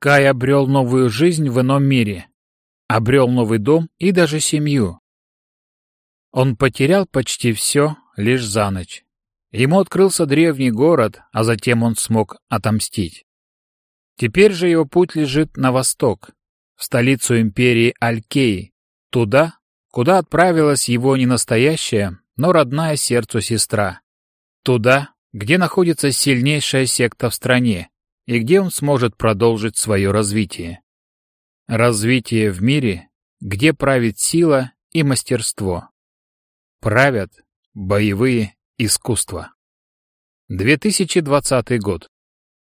Кай обрел новую жизнь в ином мире, обрел новый дом и даже семью. Он потерял почти все лишь за ночь. Ему открылся древний город, а затем он смог отомстить. Теперь же его путь лежит на восток, в столицу империи Алькеи, туда, куда отправилась его не настоящая, но родная сердцу сестра. Туда, где находится сильнейшая секта в стране, и где он сможет продолжить свое развитие. Развитие в мире, где правит сила и мастерство. Правят боевые искусства. 2020 год.